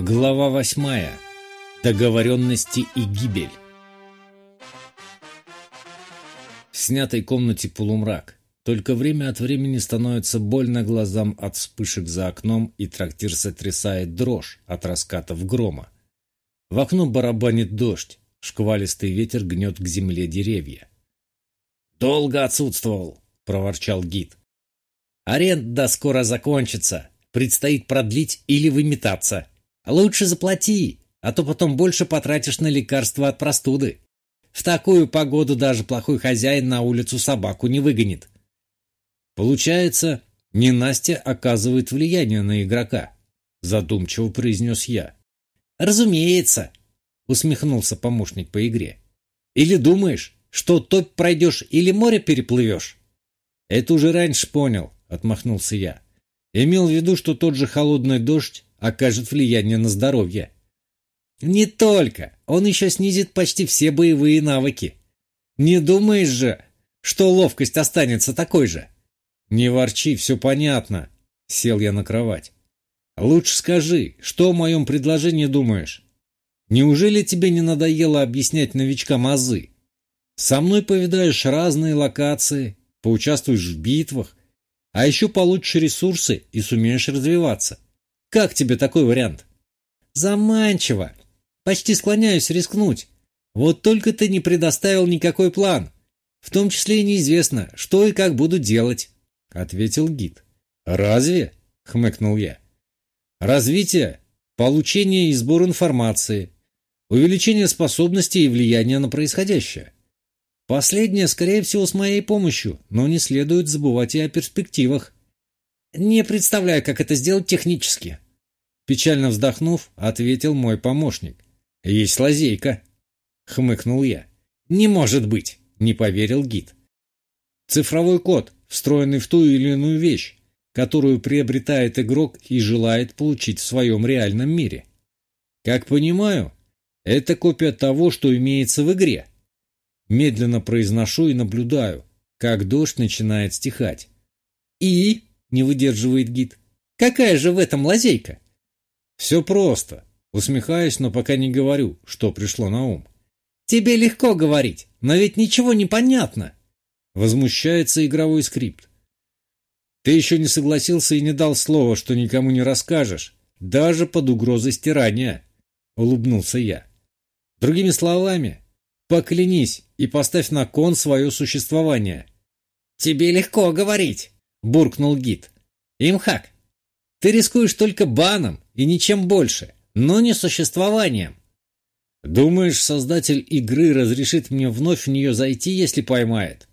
Глава восьмая. Договоренности и гибель. В снятой комнате полумрак. Только время от времени становится больно глазам от вспышек за окном, и трактир сотрясает дрожь от раскатов грома. В окно барабанит дождь, шквалистый ветер гнет к земле деревья. «Долго отсутствовал», — проворчал гид. «Аренда скоро закончится. Предстоит продлить или выметаться. Лучше заплати, а то потом больше потратишь на лекарства от простуды. В такую погоду даже плохой хозяин на улицу собаку не выгонит. Получается, не Настя оказывает влияние на игрока, задумчиво произнес я. Разумеется, усмехнулся помощник по игре. Или думаешь, что топь пройдешь или море переплывешь? Это уже раньше понял, отмахнулся я. Имел в виду, что тот же холодный дождь окажет влияние на здоровье. Не только, он еще снизит почти все боевые навыки. Не думаешь же, что ловкость останется такой же? Не ворчи, все понятно. Сел я на кровать. Лучше скажи, что о моем предложении думаешь? Неужели тебе не надоело объяснять новичкам азы? Со мной повидаешь разные локации, поучаствуешь в битвах, а еще получишь ресурсы и сумеешь развиваться. Как тебе такой вариант? Заманчиво. Почти склоняюсь рискнуть. Вот только ты не предоставил никакой план. В том числе и неизвестно, что и как буду делать, — ответил гид. Разве? — хмыкнул я. Развитие, получение и сбор информации, увеличение способностей и влияние на происходящее. Последнее, скорее всего, с моей помощью, но не следует забывать и о перспективах. Не представляю, как это сделать технически. Печально вздохнув, ответил мой помощник. Есть лазейка. Хмыкнул я. Не может быть, не поверил гид. Цифровой код, встроенный в ту или иную вещь, которую приобретает игрок и желает получить в своем реальном мире. Как понимаю, это копия того, что имеется в игре. Медленно произношу и наблюдаю, как дождь начинает стихать. И не выдерживает гид. Какая же в этом лазейка? Все просто. Усмехаюсь, но пока не говорю, что пришло на ум. Тебе легко говорить, но ведь ничего не понятно. Возмущается игровой скрипт. Ты еще не согласился и не дал слова, что никому не расскажешь, даже под угрозой стирания. Улыбнулся я. Другими словами, поклянись и поставь на кон свое существование. Тебе легко говорить. — буркнул гид. «Имхак, ты рискуешь только баном и ничем больше, но не существованием. Думаешь, создатель игры разрешит мне вновь в нее зайти, если поймает?»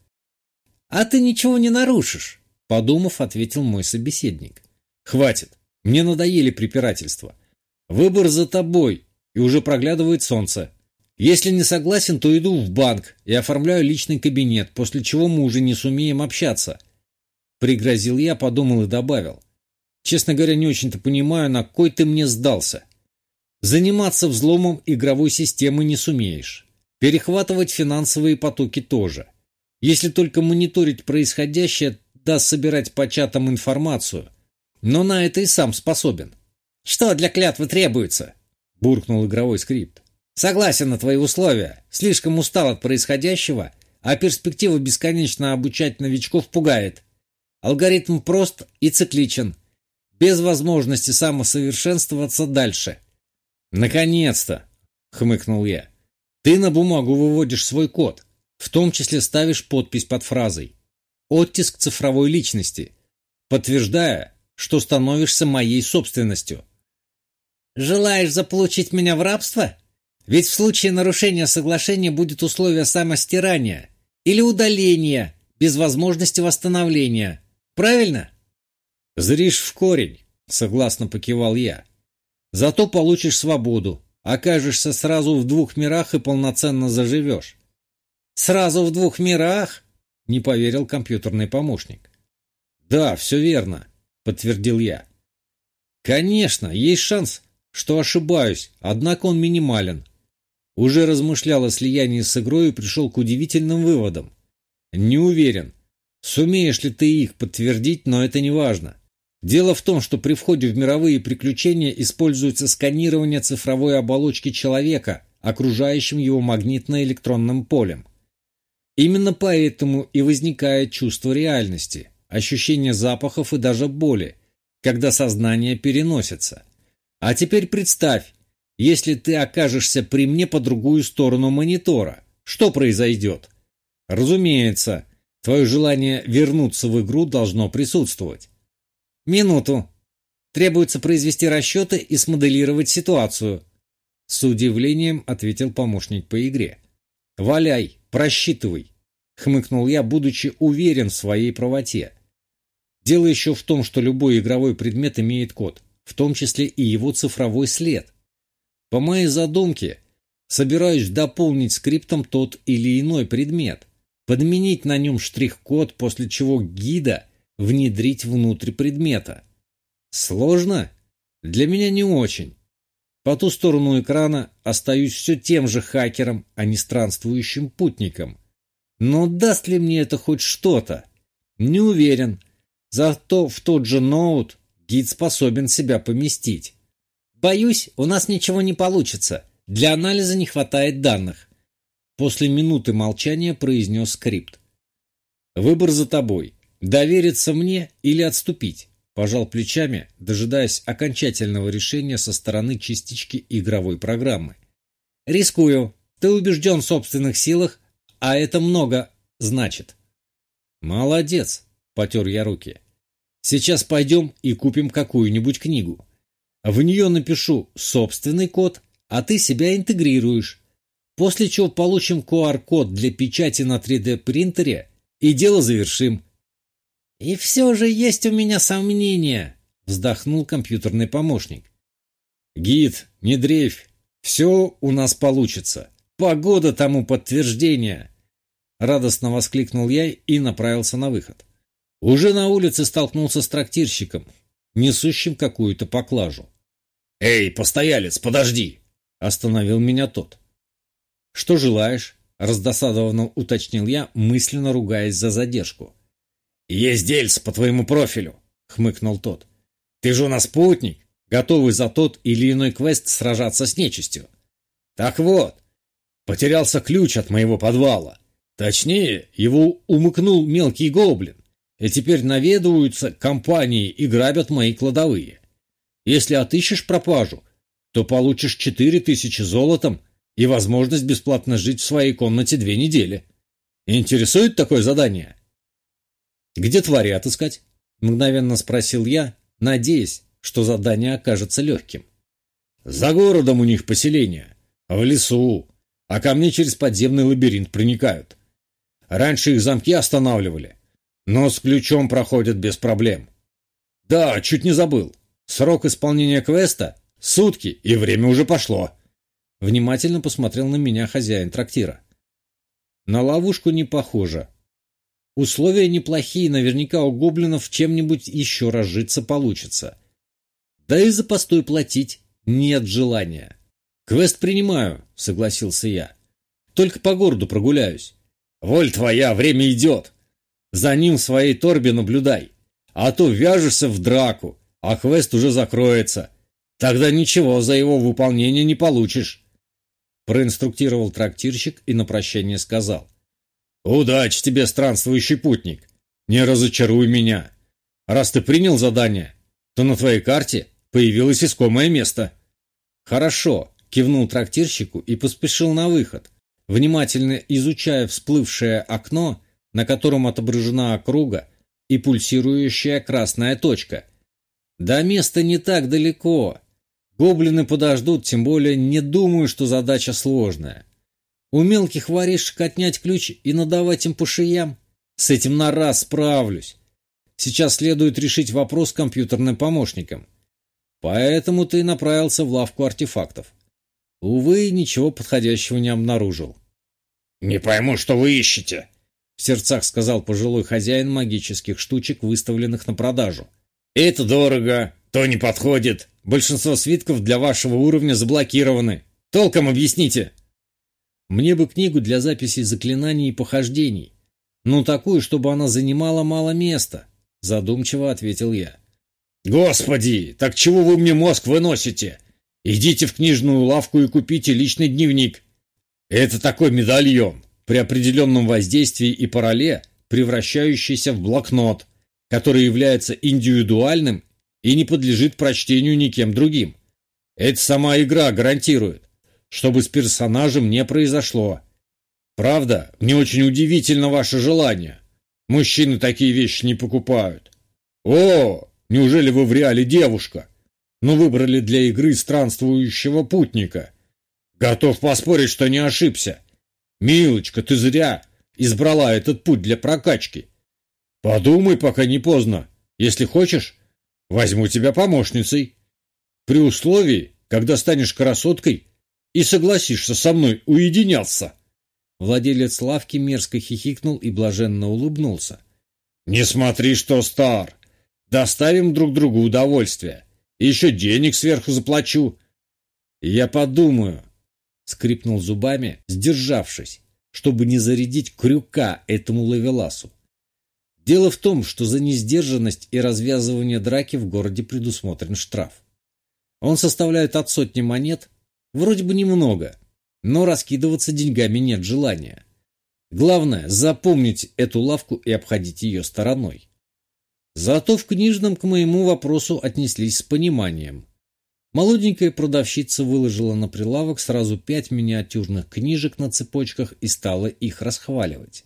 «А ты ничего не нарушишь», — подумав, ответил мой собеседник. «Хватит, мне надоели препирательства. Выбор за тобой, и уже проглядывает солнце. Если не согласен, то иду в банк и оформляю личный кабинет, после чего мы уже не сумеем общаться. Пригрозил я, подумал и добавил. Честно говоря, не очень-то понимаю, на кой ты мне сдался. Заниматься взломом игровой системы не сумеешь. Перехватывать финансовые потоки тоже. Если только мониторить происходящее, да собирать по чатам информацию. Но на это и сам способен. «Что для клятвы требуется?» — буркнул игровой скрипт. «Согласен на твои условия. Слишком устал от происходящего, а перспектива бесконечно обучать новичков пугает. Алгоритм прост и цикличен, без возможности самосовершенствоваться дальше. «Наконец-то!» — хмыкнул я. «Ты на бумагу выводишь свой код, в том числе ставишь подпись под фразой «Оттиск цифровой личности», подтверждая, что становишься моей собственностью. «Желаешь заполучить меня в рабство? Ведь в случае нарушения соглашения будет условие самостирания или удаления без возможности восстановления. Правильно? Зришь в корень, согласно покивал я. Зато получишь свободу, окажешься сразу в двух мирах и полноценно заживешь. Сразу в двух мирах? Не поверил компьютерный помощник. Да, все верно, подтвердил я. Конечно, есть шанс, что ошибаюсь, однако он минимален. Уже размышлял о слиянии с игрой и пришел к удивительным выводам. Не уверен, Сумеешь ли ты их подтвердить, но это не важно. Дело в том, что при входе в мировые приключения используется сканирование цифровой оболочки человека, окружающим его магнитно-электронным полем. Именно поэтому и возникает чувство реальности, ощущение запахов и даже боли, когда сознание переносится. А теперь представь, если ты окажешься при мне по другую сторону монитора, что произойдет? Разумеется, твое желание вернуться в игру должно присутствовать. Минуту. Требуется произвести расчеты и смоделировать ситуацию. С удивлением ответил помощник по игре. «Валяй, просчитывай», — хмыкнул я, будучи уверен в своей правоте. Дело еще в том, что любой игровой предмет имеет код, в том числе и его цифровой след. По моей задумке, собираюсь дополнить скриптом тот или иной предмет, подменить на нем штрих-код, после чего гида внедрить внутрь предмета. Сложно? Для меня не очень. По ту сторону экрана остаюсь все тем же хакером, а не странствующим путником. Но даст ли мне это хоть что-то? Не уверен. Зато в тот же ноут гид способен себя поместить. Боюсь, у нас ничего не получится. Для анализа не хватает данных. После минуты молчания произнес скрипт. Выбор за тобой. Довериться мне или отступить? Пожал плечами, дожидаясь окончательного решения со стороны частички игровой программы. «Рискую. Ты убежден в собственных силах, а это много значит». «Молодец!» — потер я руки. «Сейчас пойдем и купим какую-нибудь книгу. В нее напишу собственный код, а ты себя интегрируешь. После чего получим QR-код для печати на 3D-принтере и дело завершим. «И все же есть у меня сомнения», — вздохнул компьютерный помощник. «Гид, не дрейфь, все у нас получится. Погода тому подтверждение!» Радостно воскликнул я и направился на выход. Уже на улице столкнулся с трактирщиком, несущим какую-то поклажу. «Эй, постоялец, подожди!» — остановил меня тот. «Что желаешь?» — раздосадованно уточнил я, мысленно ругаясь за задержку. «Есть дельц по твоему профилю», — хмыкнул тот. «Ты же у нас путник, готовый за тот или иной квест сражаться с нечистью. Так вот, потерялся ключ от моего подвала. Точнее, его умыкнул мелкий гоблин, и теперь наведываются компании и грабят мои кладовые. Если отыщешь пропажу, то получишь четыре тысячи золотом и возможность бесплатно жить в своей комнате две недели. Интересует такое задание?» «Где твари отыскать?» — мгновенно спросил я, надеясь, что задание окажется легким. «За городом у них поселение, в лесу, а ко мне через подземный лабиринт проникают. Раньше их замки останавливали, но с ключом проходят без проблем. Да, чуть не забыл. Срок исполнения квеста — сутки, и время уже пошло». Внимательно посмотрел на меня хозяин трактира. На ловушку не похоже, Условия неплохие, наверняка у гоблинов чем-нибудь еще разжиться получится. Да и за постой платить нет желания. Квест принимаю, согласился я. Только по городу прогуляюсь. Воль твоя, время идет. За ним в своей торбе наблюдай. А то вяжешься в драку, а квест уже закроется. Тогда ничего за его выполнение не получишь. Проинструктировал трактирщик и на прощание сказал. «Удачи тебе, странствующий путник! Не разочаруй меня! Раз ты принял задание, то на твоей карте появилось искомое место». «Хорошо», — кивнул трактирщику и поспешил на выход, внимательно изучая всплывшее окно, на котором отображена округа и пульсирующая красная точка. «До места не так далеко. Гоблины подождут, тем более не думаю, что задача сложная. У мелких воришек отнять ключ и надавать им по шиям? С этим на раз справлюсь. Сейчас следует решить вопрос с компьютерным помощником. Поэтому ты направился в лавку артефактов. Увы, ничего подходящего не обнаружил. «Не пойму, что вы ищете», — в сердцах сказал пожилой хозяин магических штучек, выставленных на продажу. «Это дорого, то не подходит. Большинство свитков для вашего уровня заблокированы. Толком объясните». Мне бы книгу для записи заклинаний и похождений. Ну, такую, чтобы она занимала мало места, задумчиво ответил я. «Господи, так чего вы мне мозг выносите? Идите в книжную лавку и купите личный дневник. Это такой медальон, при определенном воздействии и пароле, превращающийся в блокнот, который является индивидуальным и не подлежит прочтению никем другим. Это сама игра гарантирует, чтобы с персонажем не произошло. Правда, мне очень удивительно ваше желание. Мужчины такие вещи не покупают. О, неужели вы в реале девушка? Но выбрали для игры странствующего путника. Готов поспорить, что не ошибся. Милочка, ты зря избрала этот путь для прокачки. Подумай, пока не поздно. Если хочешь, возьму тебя помощницей. При условии, когда станешь красоткой и согласишься со мной уединяться. Владелец лавки мерзко хихикнул и блаженно улыбнулся. «Не смотри, что стар. Доставим друг другу удовольствие. еще денег сверху заплачу». «Я подумаю», — скрипнул зубами, сдержавшись, чтобы не зарядить крюка этому лавеласу. Дело в том, что за несдержанность и развязывание драки в городе предусмотрен штраф. Он составляет от сотни монет, вроде бы немного, но раскидываться деньгами нет желания. Главное – запомнить эту лавку и обходить ее стороной. Зато в книжном к моему вопросу отнеслись с пониманием. Молоденькая продавщица выложила на прилавок сразу пять миниатюрных книжек на цепочках и стала их расхваливать.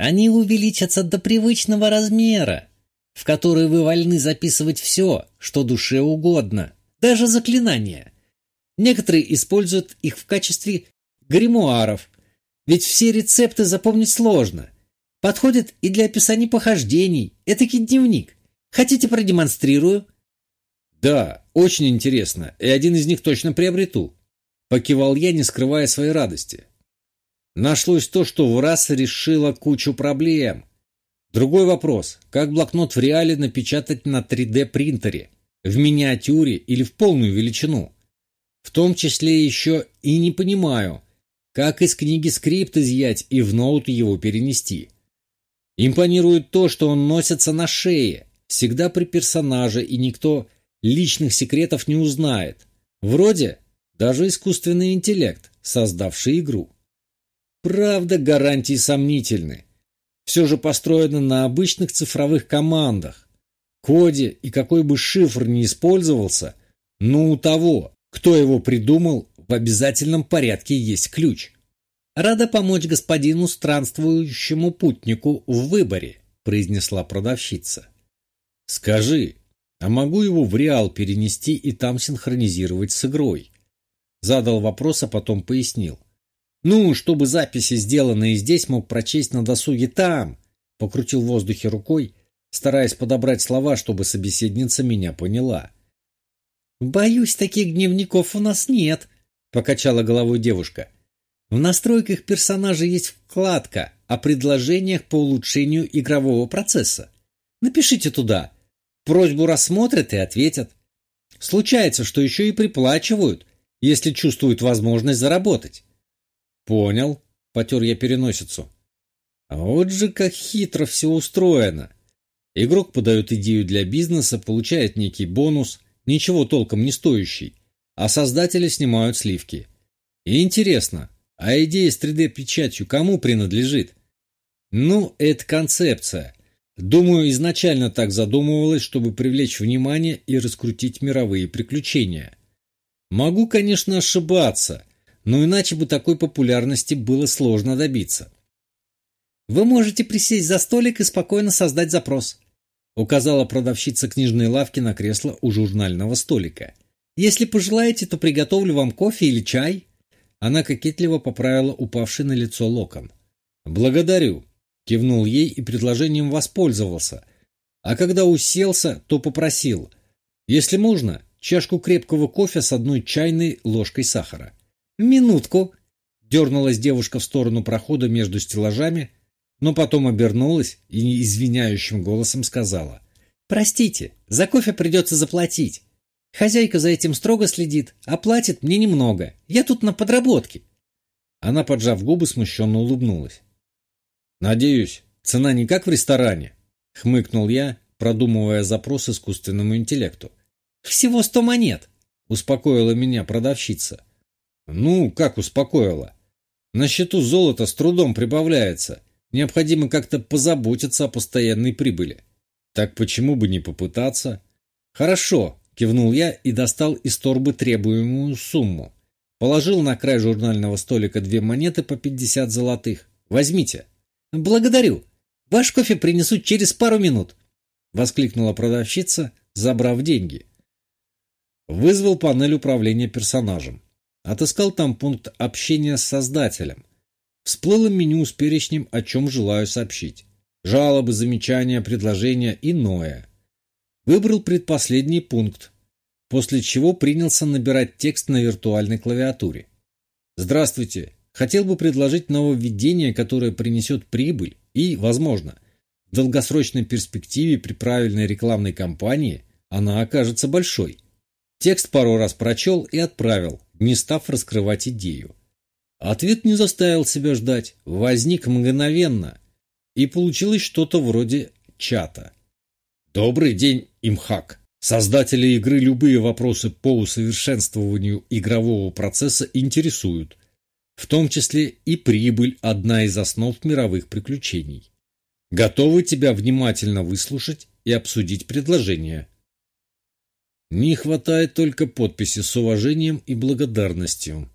Они увеличатся до привычного размера, в который вы вольны записывать все, что душе угодно, даже заклинания. Некоторые используют их в качестве гримуаров, ведь все рецепты запомнить сложно. Подходит и для описания похождений, этакий дневник. Хотите продемонстрирую? Да, очень интересно, и один из них точно приобрету. Покивал я, не скрывая своей радости. Нашлось то, что в раз решило кучу проблем. Другой вопрос, как блокнот в реале напечатать на 3D-принтере, в миниатюре или в полную величину? В том числе еще и не понимаю, как из книги скрипт изъять и в ноут его перенести. Импонирует то, что он носится на шее, всегда при персонаже, и никто личных секретов не узнает. Вроде даже искусственный интеллект, создавший игру. Правда, гарантии сомнительны. Все же построено на обычных цифровых командах. Коде и какой бы шифр ни использовался, но у того, кто его придумал, в обязательном порядке есть ключ. «Рада помочь господину странствующему путнику в выборе», произнесла продавщица. «Скажи, а могу его в реал перенести и там синхронизировать с игрой?» Задал вопрос, а потом пояснил. Ну, чтобы записи, сделанные здесь, мог прочесть на досуге там. Покрутил в воздухе рукой, стараясь подобрать слова, чтобы собеседница меня поняла. «Боюсь, таких дневников у нас нет», — покачала головой девушка. «В настройках персонажа есть вкладка о предложениях по улучшению игрового процесса. Напишите туда. Просьбу рассмотрят и ответят. Случается, что еще и приплачивают, если чувствуют возможность заработать. «Понял», — потер я переносицу. А вот же как хитро все устроено. Игрок подает идею для бизнеса, получает некий бонус, ничего толком не стоящий, а создатели снимают сливки. И интересно, а идея с 3D-печатью кому принадлежит? Ну, это концепция. Думаю, изначально так задумывалось, чтобы привлечь внимание и раскрутить мировые приключения. Могу, конечно, ошибаться, но иначе бы такой популярности было сложно добиться. «Вы можете присесть за столик и спокойно создать запрос», указала продавщица книжной лавки на кресло у журнального столика. «Если пожелаете, то приготовлю вам кофе или чай». Она кокетливо поправила упавший на лицо локон. «Благодарю», — кивнул ей и предложением воспользовался. А когда уселся, то попросил, если можно, чашку крепкого кофе с одной чайной ложкой сахара. «Минутку!» — дернулась девушка в сторону прохода между стеллажами, но потом обернулась и извиняющим голосом сказала. «Простите, за кофе придется заплатить. Хозяйка за этим строго следит, а платит мне немного. Я тут на подработке». Она, поджав губы, смущенно улыбнулась. «Надеюсь, цена не как в ресторане?» — хмыкнул я, продумывая запрос искусственному интеллекту. «Всего сто монет!» — успокоила меня продавщица. «Ну, как успокоила? На счету золото с трудом прибавляется. Необходимо как-то позаботиться о постоянной прибыли. Так почему бы не попытаться?» «Хорошо», — кивнул я и достал из торбы требуемую сумму. Положил на край журнального столика две монеты по пятьдесят золотых. «Возьмите». «Благодарю. Ваш кофе принесут через пару минут», — воскликнула продавщица, забрав деньги. Вызвал панель управления персонажем. Отыскал там пункт общения с создателем. Всплыло меню с перечнем, о чем желаю сообщить. Жалобы, замечания, предложения, иное. Выбрал предпоследний пункт, после чего принялся набирать текст на виртуальной клавиатуре. «Здравствуйте. Хотел бы предложить нововведение, которое принесет прибыль и, возможно, в долгосрочной перспективе при правильной рекламной кампании она окажется большой». Текст пару раз прочел и отправил, не став раскрывать идею. Ответ не заставил себя ждать, возник мгновенно, и получилось что-то вроде чата. Добрый день, Имхак. Создатели игры любые вопросы по усовершенствованию игрового процесса интересуют, в том числе и прибыль – одна из основ мировых приключений. Готовы тебя внимательно выслушать и обсудить предложение. Не хватает только подписи с уважением и благодарностью.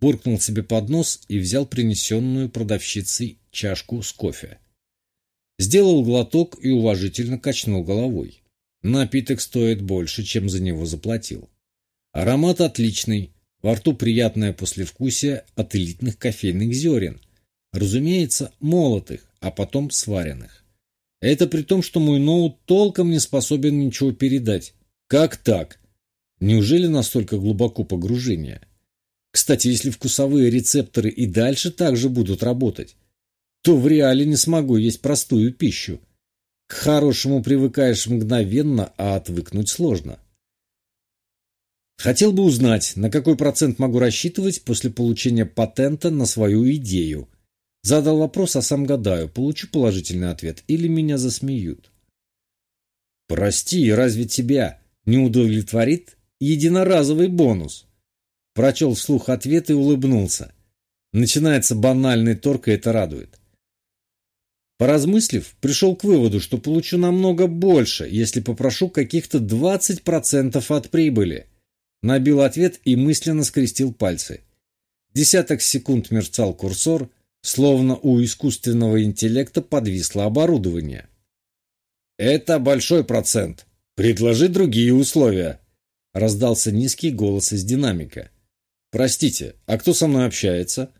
Буркнул себе под нос и взял принесенную продавщицей чашку с кофе. Сделал глоток и уважительно качнул головой. Напиток стоит больше, чем за него заплатил. Аромат отличный, во рту приятное послевкусие от элитных кофейных зерен. Разумеется, молотых, а потом сваренных. Это при том, что мой ноут толком не способен ничего передать. Как так? Неужели настолько глубоко погружение? Кстати, если вкусовые рецепторы и дальше также будут работать, то в реале не смогу есть простую пищу. К хорошему привыкаешь мгновенно, а отвыкнуть сложно. Хотел бы узнать, на какой процент могу рассчитывать после получения патента на свою идею. Задал вопрос, а сам гадаю, получу положительный ответ или меня засмеют. «Прости, разве тебя не удовлетворит единоразовый бонус?» Прочел вслух ответ и улыбнулся. Начинается банальный торг, и это радует. Поразмыслив, пришел к выводу, что получу намного больше, если попрошу каких-то 20% от прибыли. Набил ответ и мысленно скрестил пальцы. Десяток секунд мерцал курсор, словно у искусственного интеллекта подвисло оборудование. «Это большой процент. Предложи другие условия», — раздался низкий голос из динамика. «Простите, а кто со мной общается?»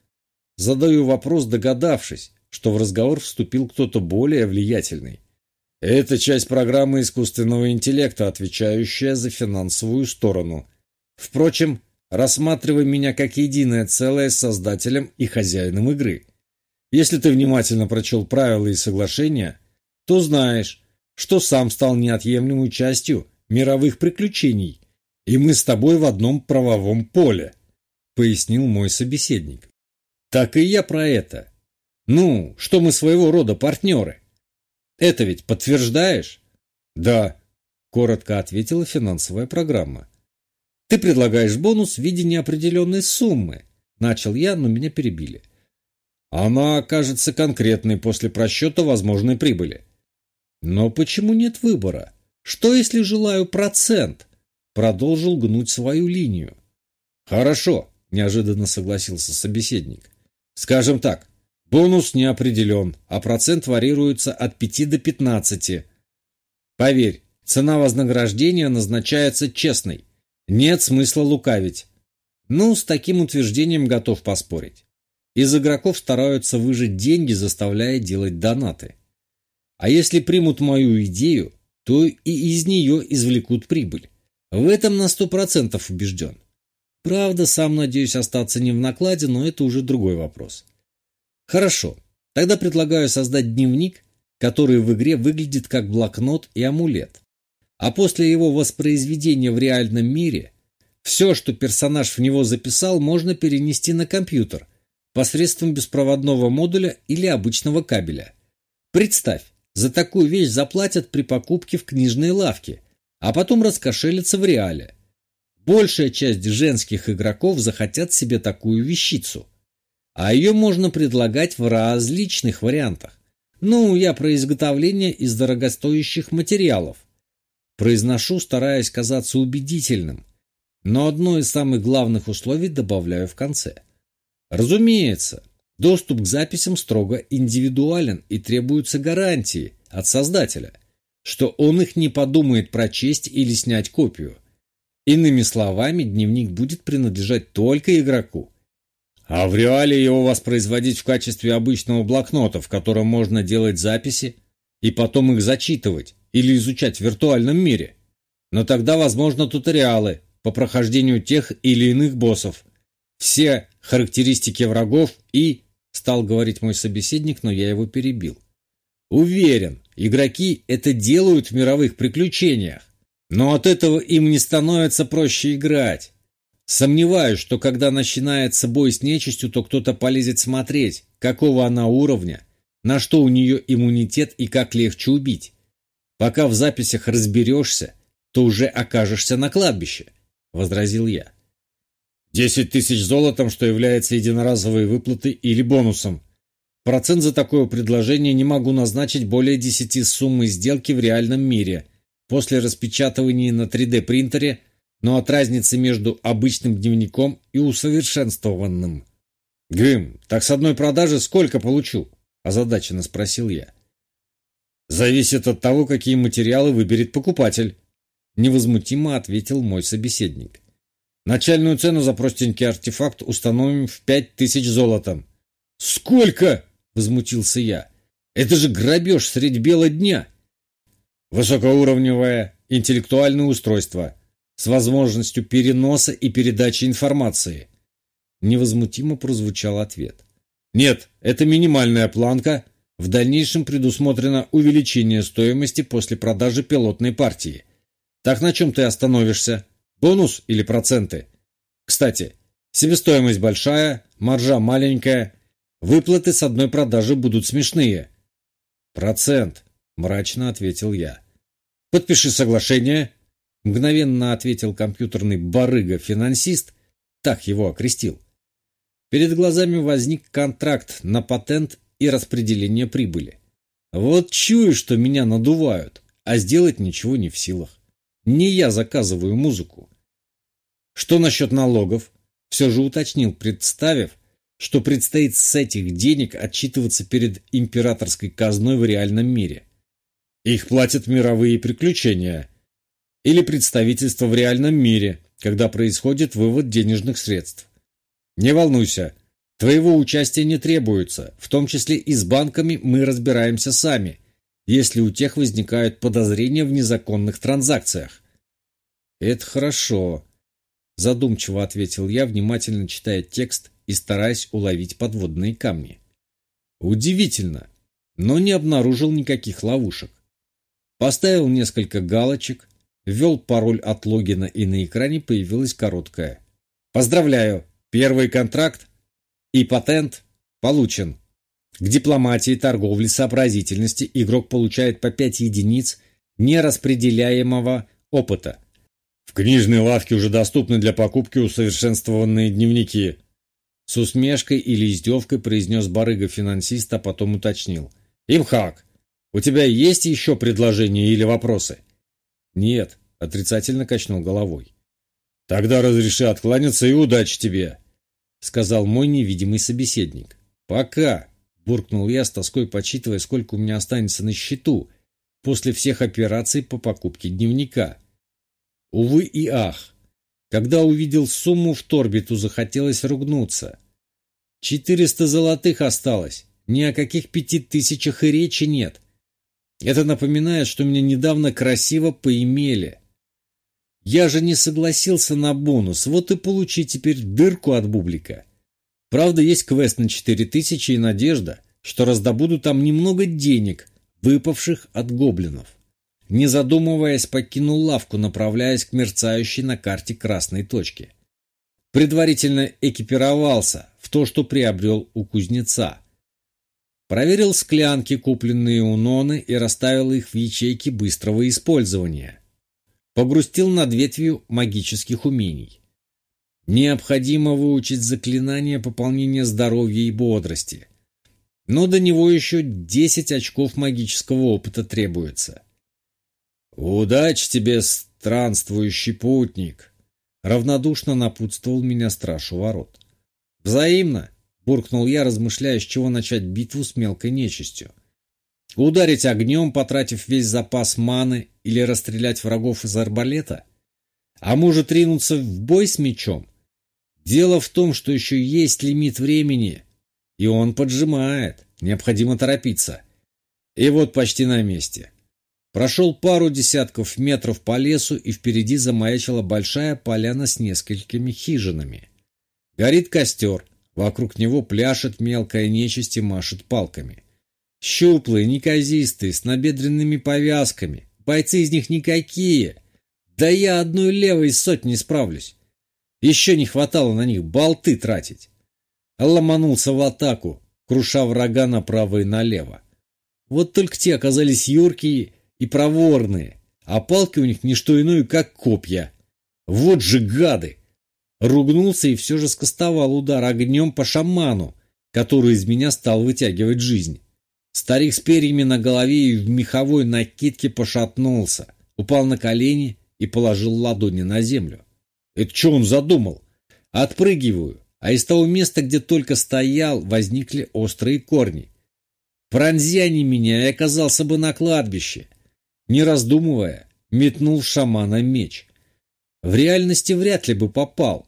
Задаю вопрос, догадавшись, что в разговор вступил кто-то более влиятельный. Это часть программы искусственного интеллекта, отвечающая за финансовую сторону. Впрочем, рассматривай меня как единое целое с создателем и хозяином игры. Если ты внимательно прочел правила и соглашения, то знаешь, что сам стал неотъемлемой частью мировых приключений, и мы с тобой в одном правовом поле, пояснил мой собеседник. Так и я про это. Ну, что мы своего рода партнеры. Это ведь подтверждаешь? Да, коротко ответила финансовая программа. Ты предлагаешь бонус в виде неопределенной суммы. Начал я, но меня перебили. Она окажется конкретной после просчета возможной прибыли. Но почему нет выбора? Что, если желаю процент? Продолжил гнуть свою линию. Хорошо, неожиданно согласился собеседник. Скажем так, Бонус не определен, а процент варьируется от 5 до 15. Поверь, цена вознаграждения назначается честной. Нет смысла лукавить. Ну, с таким утверждением готов поспорить. Из игроков стараются выжить деньги, заставляя делать донаты. А если примут мою идею, то и из нее извлекут прибыль. В этом на сто процентов убежден. Правда, сам надеюсь остаться не в накладе, но это уже другой вопрос. Хорошо, тогда предлагаю создать дневник, который в игре выглядит как блокнот и амулет. А после его воспроизведения в реальном мире, все, что персонаж в него записал, можно перенести на компьютер посредством беспроводного модуля или обычного кабеля. Представь, за такую вещь заплатят при покупке в книжной лавке, а потом раскошелятся в реале. Большая часть женских игроков захотят себе такую вещицу. А ее можно предлагать в различных вариантах. Ну, я про изготовление из дорогостоящих материалов. Произношу, стараясь казаться убедительным. Но одно из самых главных условий добавляю в конце. Разумеется, доступ к записям строго индивидуален и требуются гарантии от создателя, что он их не подумает прочесть или снять копию. Иными словами, дневник будет принадлежать только игроку. А в реале его воспроизводить в качестве обычного блокнота, в котором можно делать записи и потом их зачитывать или изучать в виртуальном мире. Но тогда возможно туториалы по прохождению тех или иных боссов, все характеристики врагов и, стал говорить мой собеседник, но я его перебил. Уверен, игроки это делают в мировых приключениях, но от этого им не становится проще играть. Сомневаюсь, что когда начинается бой с нечистью, то кто-то полезет смотреть, какого она уровня, на что у нее иммунитет и как легче убить. Пока в записях разберешься, то уже окажешься на кладбище, — возразил я. Десять тысяч золотом, что является единоразовой выплатой или бонусом. Процент за такое предложение не могу назначить более десяти суммы сделки в реальном мире — после распечатывания на 3D-принтере, но от разницы между обычным дневником и усовершенствованным. «Грым, так с одной продажи сколько получу?» – озадаченно спросил я. «Зависит от того, какие материалы выберет покупатель», – невозмутимо ответил мой собеседник. «Начальную цену за простенький артефакт установим в пять тысяч золотом». «Сколько?» – возмутился я. «Это же грабеж средь бела дня!» Высокоуровневое интеллектуальное устройство с возможностью переноса и передачи информации. Невозмутимо прозвучал ответ. Нет, это минимальная планка. В дальнейшем предусмотрено увеличение стоимости после продажи пилотной партии. Так на чем ты остановишься? Бонус или проценты? Кстати, себестоимость большая, маржа маленькая. Выплаты с одной продажи будут смешные. Процент, мрачно ответил я. «Подпиши соглашение», — мгновенно ответил компьютерный барыга-финансист, так его окрестил. Перед глазами возник контракт на патент и распределение прибыли. Вот чую, что меня надувают, а сделать ничего не в силах. Не я заказываю музыку. Что насчет налогов? Все же уточнил, представив, что предстоит с этих денег отчитываться перед императорской казной в реальном мире. Их платят мировые приключения или представительство в реальном мире, когда происходит вывод денежных средств. Не волнуйся, твоего участия не требуется, в том числе и с банками мы разбираемся сами, если у тех возникают подозрения в незаконных транзакциях. Это хорошо, задумчиво ответил я, внимательно читая текст и стараясь уловить подводные камни. Удивительно, но не обнаружил никаких ловушек. Поставил несколько галочек, ввел пароль от логина и на экране появилась короткая. Поздравляю, первый контракт и патент получен. К дипломатии, торговле, сообразительности игрок получает по 5 единиц нераспределяемого опыта. В книжной лавке уже доступны для покупки усовершенствованные дневники. С усмешкой или издевкой произнес барыга-финансист, а потом уточнил. Имхак, у тебя есть еще предложения или вопросы? Нет, отрицательно качнул головой. Тогда разреши откланяться и удачи тебе, сказал мой невидимый собеседник. Пока, буркнул я с тоской, подсчитывая, сколько у меня останется на счету после всех операций по покупке дневника. Увы и ах, когда увидел сумму в торбиту, захотелось ругнуться. Четыреста золотых осталось, ни о каких пяти тысячах и речи нет. Это напоминает, что меня недавно красиво поимели. Я же не согласился на бонус, вот и получи теперь дырку от бублика. Правда, есть квест на 4000 и надежда, что раздобуду там немного денег, выпавших от гоблинов. Не задумываясь, покинул лавку, направляясь к мерцающей на карте красной точке. Предварительно экипировался в то, что приобрел у кузнеца. Проверил склянки, купленные у Ноны, и расставил их в ячейки быстрого использования. Погрустил над ветвью магических умений. Необходимо выучить заклинание пополнения здоровья и бодрости. Но до него еще 10 очков магического опыта требуется. «Удачи тебе, странствующий путник!» Равнодушно напутствовал меня страж у ворот. «Взаимно!» — буркнул я, размышляя, с чего начать битву с мелкой нечистью. Ударить огнем, потратив весь запас маны, или расстрелять врагов из арбалета? А может, ринуться в бой с мечом? Дело в том, что еще есть лимит времени, и он поджимает, необходимо торопиться. И вот почти на месте. Прошел пару десятков метров по лесу, и впереди замаячила большая поляна с несколькими хижинами. Горит костер, вокруг него пляшет мелкая нечисть и машет палками. Щуплые, неказистые, с набедренными повязками. Бойцы из них никакие. Да я одной левой сотни справлюсь. Еще не хватало на них болты тратить. Ломанулся в атаку, круша врага направо и налево. Вот только те оказались юркие и проворные, а палки у них не что иное, как копья. Вот же гады! Ругнулся и все же скостовал удар огнем по шаману, который из меня стал вытягивать жизнь. Старик с перьями на голове и в меховой накидке пошатнулся, упал на колени и положил ладони на землю. Это что он задумал? Отпрыгиваю, а из того места, где только стоял, возникли острые корни. Пронзи они меня, и оказался бы на кладбище. Не раздумывая, метнул шамана меч. В реальности вряд ли бы попал,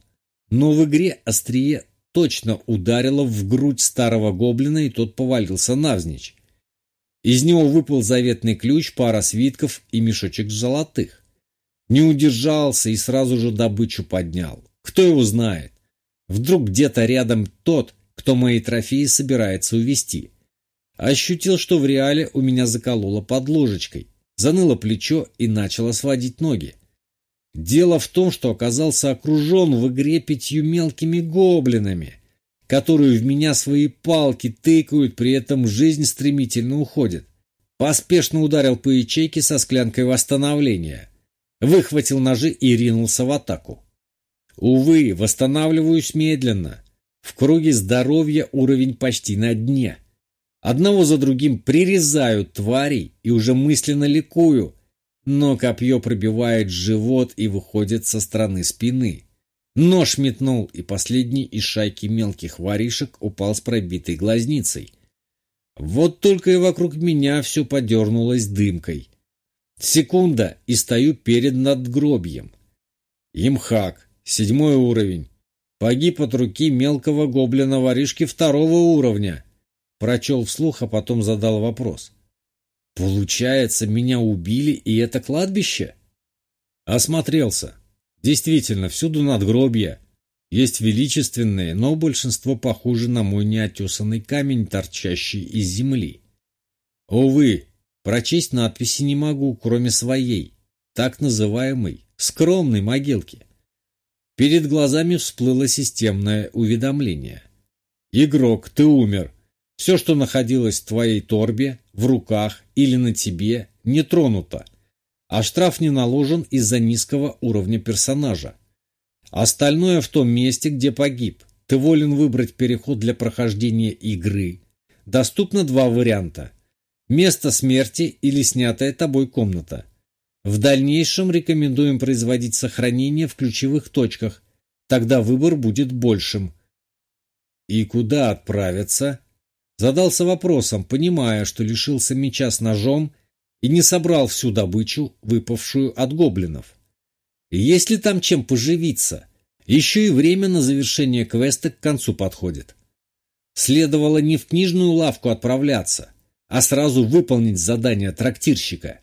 но в игре острие точно ударило в грудь старого гоблина, и тот повалился навзничь. Из него выпал заветный ключ, пара свитков и мешочек золотых. Не удержался и сразу же добычу поднял. Кто его знает? Вдруг где-то рядом тот, кто мои трофеи собирается увести. Ощутил, что в реале у меня закололо под ложечкой заныло плечо и начало сводить ноги. Дело в том, что оказался окружен в игре пятью мелкими гоблинами, которые в меня свои палки тыкают, при этом жизнь стремительно уходит. Поспешно ударил по ячейке со склянкой восстановления. Выхватил ножи и ринулся в атаку. Увы, восстанавливаюсь медленно. В круге здоровья уровень почти на дне. Одного за другим прирезаю тварей и уже мысленно ликую, но копье пробивает живот и выходит со стороны спины. Нож метнул, и последний из шайки мелких воришек упал с пробитой глазницей. Вот только и вокруг меня все подернулось дымкой. Секунда, и стою перед надгробьем. Имхак, седьмой уровень. Погиб от руки мелкого гоблина-воришки второго уровня. Прочел вслух, а потом задал вопрос. «Получается, меня убили, и это кладбище?» Осмотрелся. Действительно, всюду надгробья. Есть величественные, но большинство похоже на мой неотесанный камень, торчащий из земли. Увы, прочесть надписи не могу, кроме своей, так называемой, скромной могилки. Перед глазами всплыло системное уведомление. «Игрок, ты умер. Все, что находилось в твоей торбе, в руках или на тебе, не тронуто, а штраф не наложен из-за низкого уровня персонажа. Остальное в том месте, где погиб. Ты волен выбрать переход для прохождения игры. Доступно два варианта. Место смерти или снятая тобой комната. В дальнейшем рекомендуем производить сохранение в ключевых точках, тогда выбор будет большим. И куда отправиться? Задался вопросом, понимая, что лишился меча с ножом и не собрал всю добычу, выпавшую от гоблинов. Есть ли там чем поживиться? Еще и время на завершение квеста к концу подходит. Следовало не в книжную лавку отправляться, а сразу выполнить задание трактирщика.